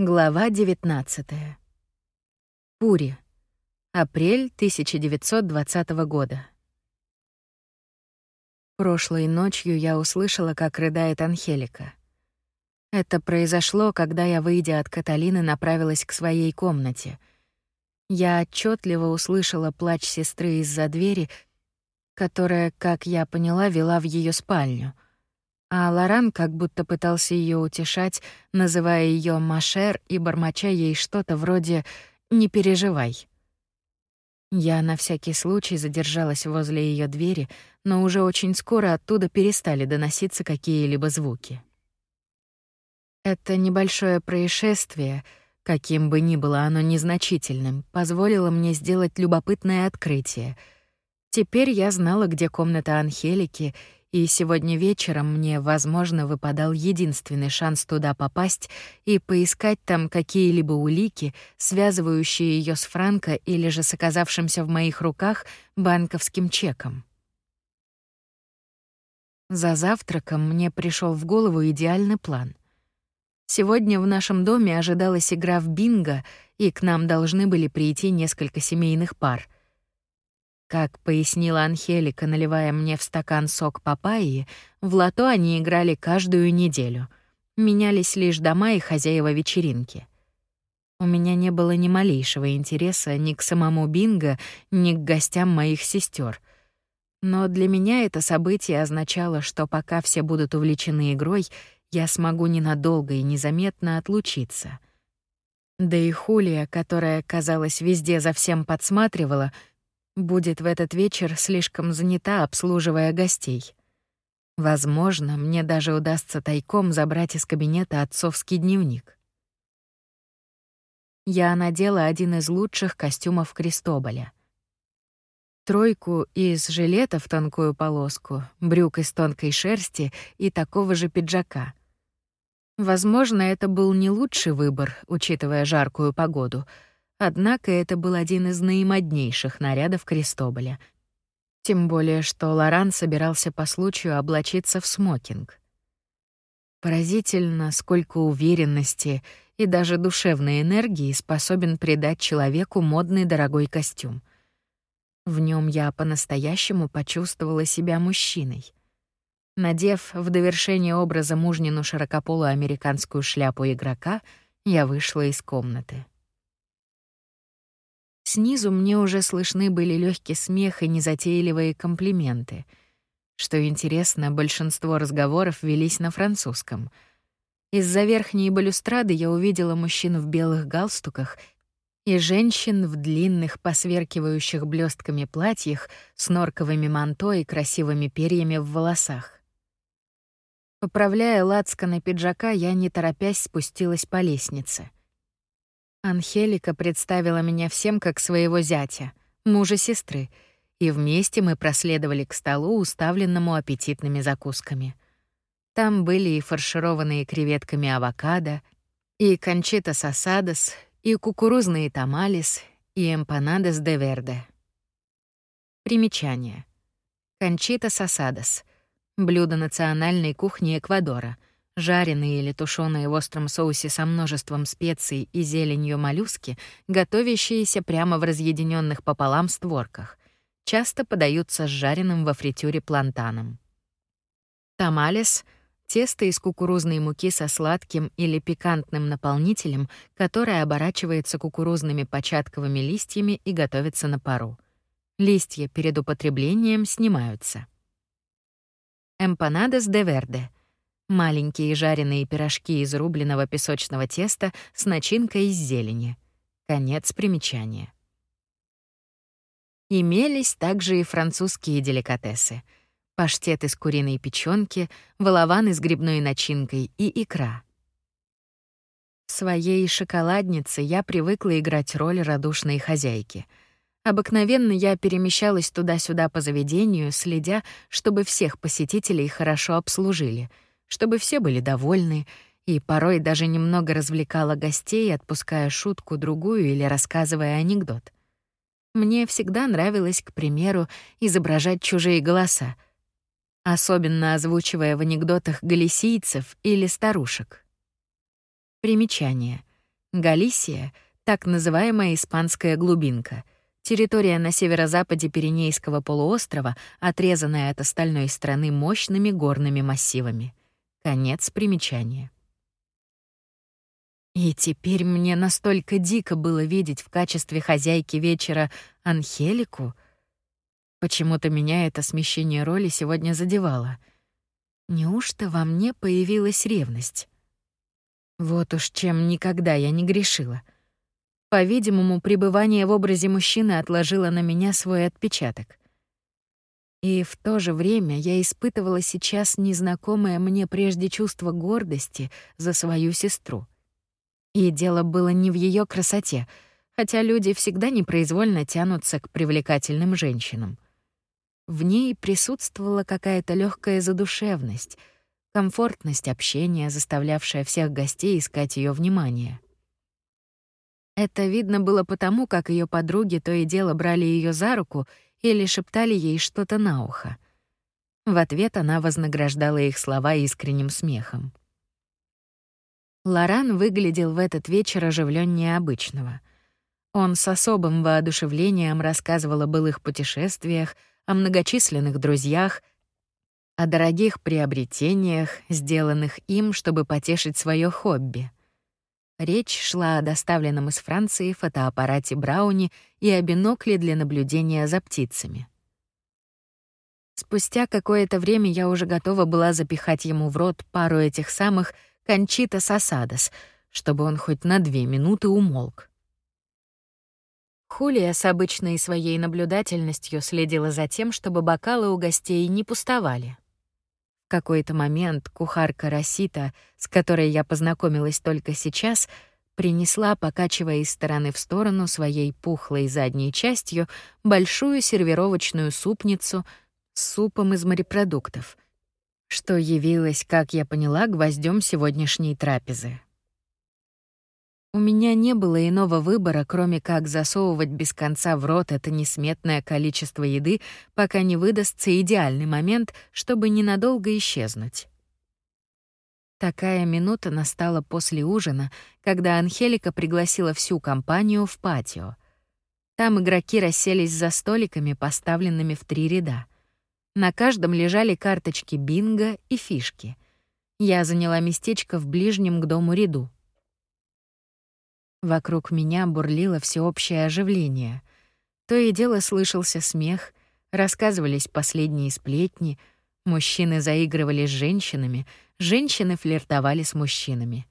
Глава 19. Пури. Апрель 1920 года. Прошлой ночью я услышала, как рыдает Анхелика. Это произошло, когда я, выйдя от Каталины, направилась к своей комнате. Я отчетливо услышала плач сестры из-за двери, которая, как я поняла, вела в ее спальню — а Лоран как будто пытался ее утешать, называя ее Машер и бормоча ей что-то вроде «не переживай». Я на всякий случай задержалась возле ее двери, но уже очень скоро оттуда перестали доноситься какие-либо звуки. Это небольшое происшествие, каким бы ни было оно незначительным, позволило мне сделать любопытное открытие. Теперь я знала, где комната Анхелики — и сегодня вечером мне, возможно, выпадал единственный шанс туда попасть и поискать там какие-либо улики, связывающие ее с Франко или же с оказавшимся в моих руках банковским чеком. За завтраком мне пришел в голову идеальный план. Сегодня в нашем доме ожидалась игра в бинго, и к нам должны были прийти несколько семейных пар — как пояснила Анхелика, наливая мне в стакан сок папайи, в лото они играли каждую неделю. Менялись лишь дома и хозяева вечеринки. У меня не было ни малейшего интереса ни к самому бинго, ни к гостям моих сестер. Но для меня это событие означало, что пока все будут увлечены игрой, я смогу ненадолго и незаметно отлучиться. Да и Хулия, которая, казалось, везде за всем подсматривала, будет в этот вечер слишком занята, обслуживая гостей. Возможно, мне даже удастся тайком забрать из кабинета отцовский дневник. Я надела один из лучших костюмов Кристоболя. Тройку из жилета в тонкую полоску, брюк из тонкой шерсти и такого же пиджака. Возможно, это был не лучший выбор, учитывая жаркую погоду — Однако это был один из наимоднейших нарядов Крестоболя. Тем более, что Лоран собирался по случаю облачиться в смокинг. Поразительно, сколько уверенности и даже душевной энергии способен придать человеку модный дорогой костюм. В нем я по-настоящему почувствовала себя мужчиной. Надев в довершение образа мужнину широкополую американскую шляпу игрока, я вышла из комнаты. Снизу мне уже слышны были легкий смех и незатейливые комплименты. Что интересно, большинство разговоров велись на французском. Из-за верхней балюстрады я увидела мужчин в белых галстуках и женщин в длинных, посверкивающих блестками платьях с норковыми манто и красивыми перьями в волосах. Поправляя лацканы пиджака, я, не торопясь, спустилась по лестнице — Анхелика представила меня всем как своего зятя, мужа сестры, и вместе мы проследовали к столу, уставленному аппетитными закусками. Там были и фаршированные креветками авокадо, и кончита сасадос, и кукурузные тамалис, и эмпанадос де верде. Примечание. Кончита сасадос — блюдо национальной кухни Эквадора — Жареные или тушеные в остром соусе со множеством специй и зеленью моллюски, готовящиеся прямо в разъединенных пополам створках, часто подаются с жареным во фритюре плантаном. Тамалес — тесто из кукурузной муки со сладким или пикантным наполнителем, которое оборачивается кукурузными початковыми листьями и готовится на пару. Листья перед употреблением снимаются. Эмпанадес де верде — Маленькие жареные пирожки из рубленого песочного теста с начинкой из зелени. Конец примечания. Имелись также и французские деликатесы. Паштет из куриной печёнки, волован с грибной начинкой и икра. В своей шоколаднице я привыкла играть роль радушной хозяйки. Обыкновенно я перемещалась туда-сюда по заведению, следя, чтобы всех посетителей хорошо обслужили — чтобы все были довольны, и порой даже немного развлекала гостей, отпуская шутку другую или рассказывая анекдот. Мне всегда нравилось, к примеру, изображать чужие голоса, особенно озвучивая в анекдотах галисийцев или старушек. Примечание. Галисия — так называемая испанская глубинка, территория на северо-западе Пиренейского полуострова, отрезанная от остальной страны мощными горными массивами. Конец примечания. И теперь мне настолько дико было видеть в качестве хозяйки вечера Анхелику. Почему-то меня это смещение роли сегодня задевало. Неужто во мне появилась ревность? Вот уж чем никогда я не грешила. По-видимому, пребывание в образе мужчины отложило на меня свой отпечаток. И в то же время я испытывала сейчас незнакомое мне прежде чувство гордости за свою сестру — и дело было не в ее красоте, хотя люди всегда непроизвольно тянутся к привлекательным женщинам. В ней присутствовала какая-то легкая задушевность, комфортность общения, заставлявшая всех гостей искать ее внимание. Это видно было потому, как ее подруги то и дело брали ее за руку или шептали ей что-то на ухо. В ответ она вознаграждала их слова искренним смехом. Лоран выглядел в этот вечер оживленнее обычного. Он с особым воодушевлением рассказывал о былых путешествиях, о многочисленных друзьях, о дорогих приобретениях, сделанных им, чтобы потешить свое хобби. Речь шла о доставленном из Франции фотоаппарате Брауни и о бинокле для наблюдения за птицами. Спустя какое-то время я уже готова была запихать ему в рот пару этих самых — Кончита Сосадос, чтобы он хоть на две минуты умолк. Хулия с обычной своей наблюдательностью следила за тем, чтобы бокалы у гостей не пустовали. Какой-то момент кухарка Росита, с которой я познакомилась только сейчас, принесла, покачивая из стороны в сторону своей пухлой задней частью, большую сервировочную супницу с супом из морепродуктов — что явилось, как я поняла, гвоздем сегодняшней трапезы. У меня не было иного выбора, кроме как засовывать без конца в рот это несметное количество еды, пока не выдастся идеальный момент, чтобы ненадолго исчезнуть. Такая минута настала после ужина, когда Анхелика пригласила всю компанию в патио. Там игроки расселись за столиками, поставленными в три ряда — на каждом лежали карточки бинго и фишки. Я заняла местечко в ближнем к дому ряду. Вокруг меня бурлило всеобщее оживление. То и дело слышался смех, рассказывались последние сплетни, мужчины заигрывали с женщинами, женщины флиртовали с мужчинами.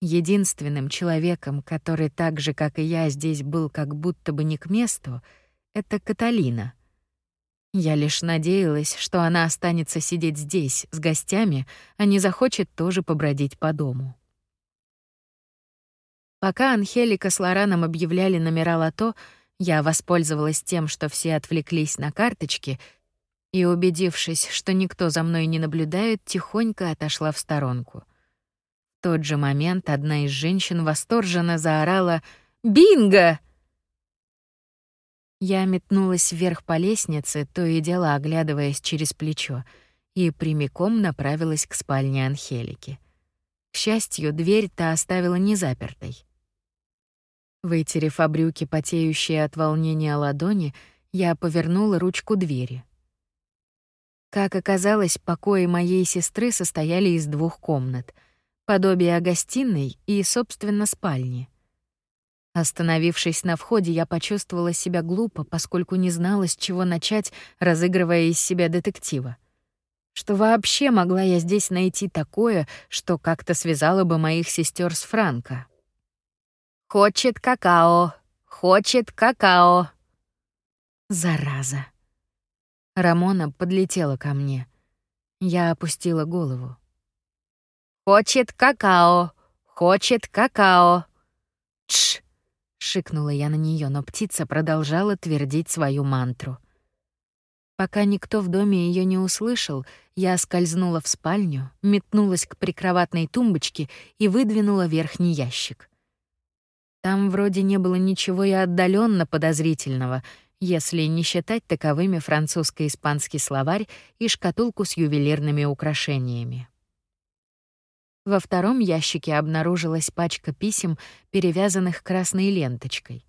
Единственным человеком, который так же, как и я, здесь был как будто бы не к месту, это Каталина — я лишь надеялась, что она останется сидеть здесь с гостями, а не захочет тоже побродить по дому. Пока Анхелика с Лораном объявляли номера лото, я воспользовалась тем, что все отвлеклись на карточки, и, убедившись, что никто за мной не наблюдает, тихонько отошла в сторонку. В тот же момент одна из женщин восторженно заорала «Бинго!» Я метнулась вверх по лестнице, то и дело оглядываясь через плечо, и прямиком направилась к спальне Анхелики. К счастью, дверь-то оставила незапертой. Вытерев брюки, потеющие от волнения ладони, я повернула ручку двери. Как оказалось, покои моей сестры состояли из двух комнат — подобие гостиной и, собственно, спальни — Остановившись на входе, я почувствовала себя глупо, поскольку не знала, с чего начать, разыгрывая из себя детектива. Что вообще могла я здесь найти такое, что как-то связало бы моих сестер с Франко? «Хочет какао! Хочет какао!» Зараза. Рамона подлетела ко мне. Я опустила голову. «Хочет какао! Хочет какао!» «Тш!» Шикнула я на нее, но птица продолжала твердить свою мантру. Пока никто в доме ее не услышал, я скользнула в спальню, метнулась к прикроватной тумбочке и выдвинула верхний ящик. Там вроде не было ничего и отдаленно подозрительного, если не считать таковыми французско-испанский словарь и шкатулку с ювелирными украшениями. Во втором ящике обнаружилась пачка писем, перевязанных красной ленточкой.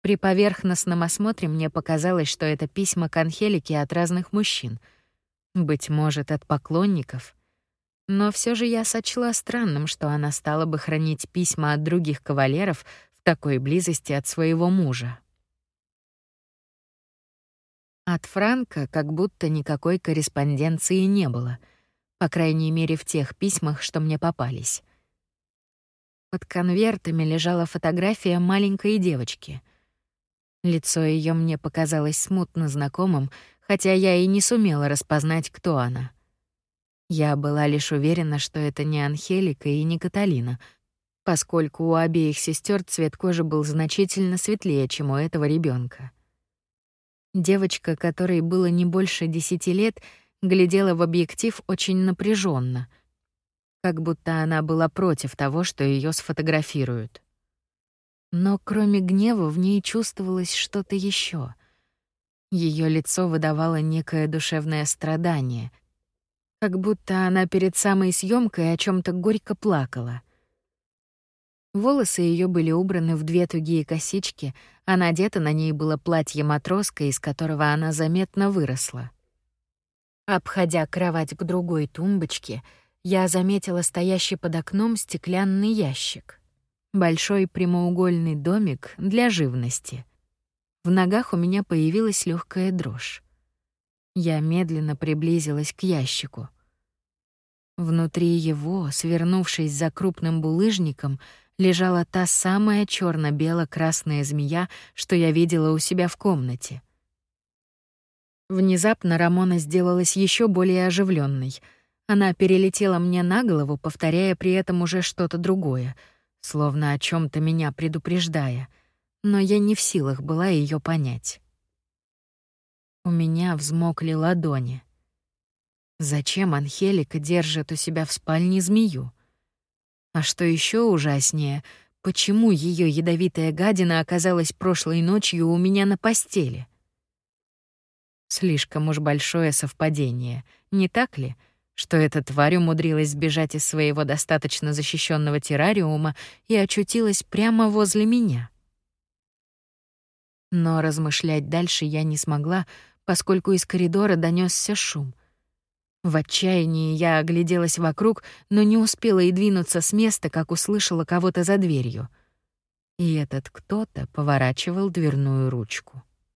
При поверхностном осмотре мне показалось, что это письма к Анхелике от разных мужчин. Быть может, от поклонников. Но все же я сочла странным, что она стала бы хранить письма от других кавалеров в такой близости от своего мужа. От Франка как будто никакой корреспонденции не было, по крайней мере в тех письмах, что мне попались. Под конвертами лежала фотография маленькой девочки — Лицо ее мне показалось смутно знакомым, хотя я и не сумела распознать, кто она. Я была лишь уверена, что это не Анхелика и не Каталина, поскольку у обеих сестер цвет кожи был значительно светлее, чем у этого ребенка. Девочка, которой было не больше десяти лет, глядела в объектив очень напряженно, как будто она была против того, что ее сфотографируют. Но кроме гнева в ней чувствовалось что-то еще. Ее лицо выдавало некое душевное страдание, как будто она перед самой съемкой о чем то горько плакала. Волосы ее были убраны в две тугие косички, а надето на ней было платье-матроска, из которого она заметно выросла. Обходя кровать к другой тумбочке, я заметила стоящий под окном стеклянный ящик. Большой прямоугольный домик для живности. В ногах у меня появилась легкая дрожь. Я медленно приблизилась к ящику. Внутри его, свернувшись за крупным булыжником, лежала та самая черно бело красная змея, что я видела у себя в комнате. Внезапно Рамона сделалась еще более оживленной. Она перелетела мне на голову, повторяя при этом уже что-то другое — словно о чем то меня предупреждая, но я не в силах была ее понять. У меня взмокли ладони. Зачем Анхелика держит у себя в спальне змею? А что еще ужаснее, почему ее ядовитая гадина оказалась прошлой ночью у меня на постели? Слишком уж большое совпадение, не так ли? — что эта тварь умудрилась сбежать из своего достаточно защищенного террариума и очутилась прямо возле меня. Но размышлять дальше я не смогла, поскольку из коридора донесся шум. В отчаянии я огляделась вокруг, но не успела и двинуться с места, как услышала кого-то за дверью. И этот кто-то поворачивал дверную ручку.